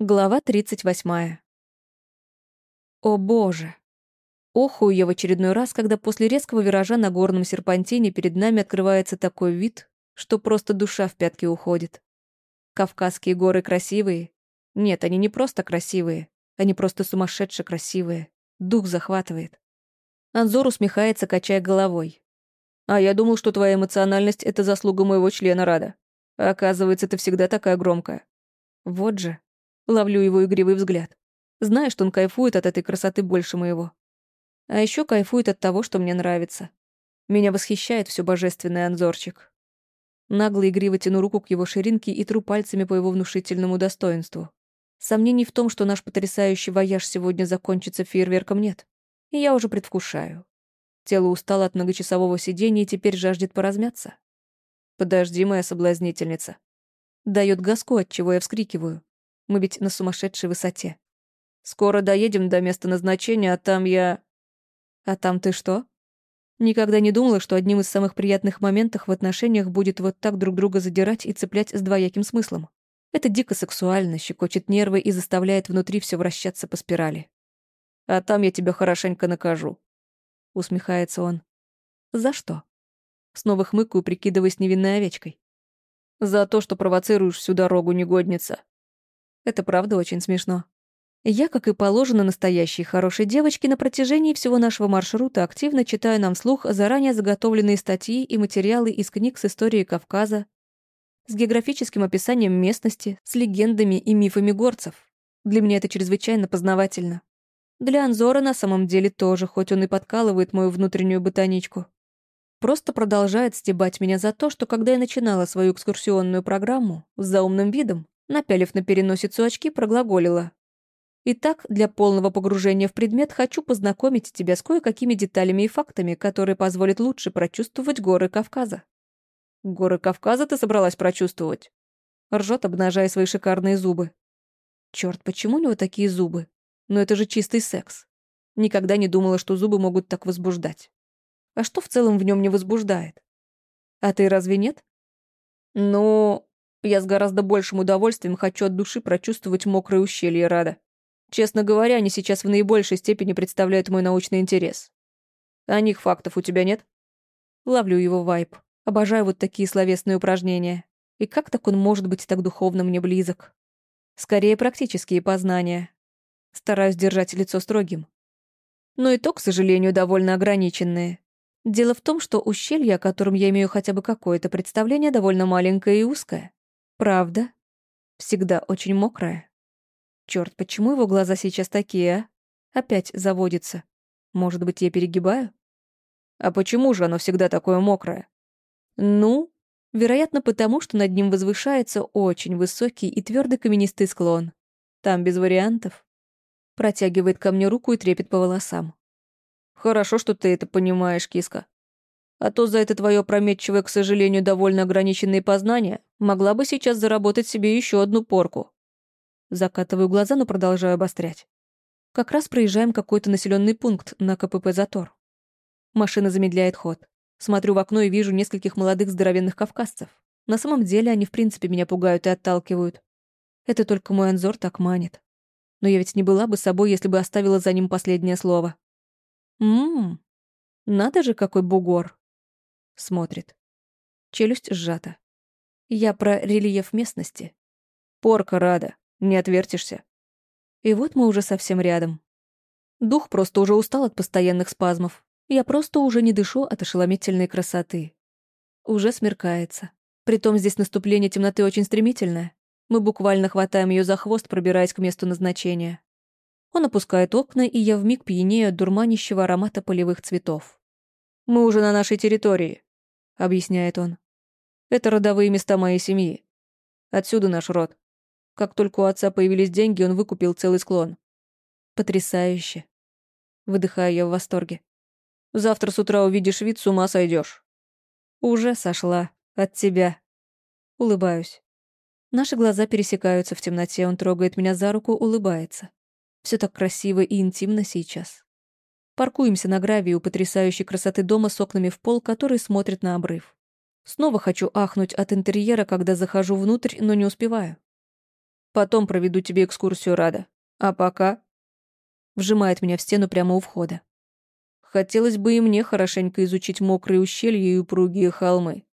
Глава 38. О боже! Охую я в очередной раз, когда после резкого виража на горном серпантине перед нами открывается такой вид, что просто душа в пятки уходит. Кавказские горы красивые. Нет, они не просто красивые, они просто сумасшедше красивые. Дух захватывает. Анзор усмехается, качая головой. «А я думал, что твоя эмоциональность — это заслуга моего члена Рада. Оказывается, ты всегда такая громкая». Вот же. Ловлю его игривый взгляд. Знаю, что он кайфует от этой красоты больше моего. А еще кайфует от того, что мне нравится. Меня восхищает все божественный Анзорчик. Нагло игриво тяну руку к его ширинке и тру пальцами по его внушительному достоинству. Сомнений в том, что наш потрясающий вояж сегодня закончится фейерверком, нет. И я уже предвкушаю. Тело устало от многочасового сидения и теперь жаждет поразмяться. «Подожди, моя соблазнительница». Дает газку, от чего я вскрикиваю. Мы ведь на сумасшедшей высоте. Скоро доедем до места назначения, а там я... А там ты что? Никогда не думала, что одним из самых приятных моментов в отношениях будет вот так друг друга задирать и цеплять с двояким смыслом. Это дико сексуально, щекочет нервы и заставляет внутри все вращаться по спирали. «А там я тебя хорошенько накажу», — усмехается он. «За что?» Снова хмыкаю, прикидываясь невинной овечкой. «За то, что провоцируешь всю дорогу, негодница. Это правда очень смешно. Я, как и положено настоящей хорошей девочке, на протяжении всего нашего маршрута активно читаю нам вслух заранее заготовленные статьи и материалы из книг с историей Кавказа, с географическим описанием местности, с легендами и мифами горцев. Для меня это чрезвычайно познавательно. Для Анзора на самом деле тоже, хоть он и подкалывает мою внутреннюю ботаничку. Просто продолжает стебать меня за то, что когда я начинала свою экскурсионную программу с заумным видом, напялив на переносицу очки, проглаголила. Итак, для полного погружения в предмет хочу познакомить тебя с кое-какими деталями и фактами, которые позволят лучше прочувствовать горы Кавказа. Горы Кавказа ты собралась прочувствовать? Ржет, обнажая свои шикарные зубы. Черт, почему у него такие зубы? Но это же чистый секс. Никогда не думала, что зубы могут так возбуждать. А что в целом в нем не возбуждает? А ты разве нет? Ну, я с гораздо большим удовольствием хочу от души прочувствовать мокрое ущелье Рада. Честно говоря, они сейчас в наибольшей степени представляют мой научный интерес. А них фактов у тебя нет? Ловлю его вайп. Обожаю вот такие словесные упражнения. И как так он может быть так духовно мне близок? Скорее, практические познания. Стараюсь держать лицо строгим. Но и то, к сожалению, довольно ограниченное. Дело в том, что ущелье, о котором я имею хотя бы какое-то представление, довольно маленькое и узкое. Правда? Всегда очень мокрая. Черт, почему его глаза сейчас такие, а? Опять заводится. Может быть, я перегибаю? А почему же оно всегда такое мокрое? Ну, вероятно, потому что над ним возвышается очень высокий и твердый каменистый склон. Там без вариантов. Протягивает ко мне руку и трепет по волосам. Хорошо, что ты это понимаешь, киска. А то за это твое опрометчивое, к сожалению, довольно ограниченные познания могла бы сейчас заработать себе еще одну порку. Закатываю глаза, но продолжаю обострять. Как раз проезжаем какой-то населенный пункт на КПП «Затор». Машина замедляет ход. Смотрю в окно и вижу нескольких молодых здоровенных кавказцев. На самом деле они в принципе меня пугают и отталкивают. Это только мой анзор так манит. Но я ведь не была бы собой, если бы оставила за ним последнее слово. Ммм, надо же, какой бугор. Смотрит. Челюсть сжата. Я про рельеф местности. Порка рада, не отвертишься. И вот мы уже совсем рядом. Дух просто уже устал от постоянных спазмов. Я просто уже не дышу от ошеломительной красоты. Уже смеркается. Притом здесь наступление темноты очень стремительное. Мы буквально хватаем ее за хвост, пробираясь к месту назначения. Он опускает окна, и я вмиг пьянею от дурманящего аромата полевых цветов. «Мы уже на нашей территории», объясняет он. Это родовые места моей семьи. Отсюда наш род. Как только у отца появились деньги, он выкупил целый склон. Потрясающе. Выдыхаю я в восторге. Завтра с утра увидишь вид, с ума сойдешь. Уже сошла. От тебя. Улыбаюсь. Наши глаза пересекаются в темноте, он трогает меня за руку, улыбается. Все так красиво и интимно сейчас. Паркуемся на гравии у потрясающей красоты дома с окнами в пол, который смотрит на обрыв. Снова хочу ахнуть от интерьера, когда захожу внутрь, но не успеваю. Потом проведу тебе экскурсию, Рада. А пока...» Вжимает меня в стену прямо у входа. Хотелось бы и мне хорошенько изучить мокрые ущелья и упругие холмы.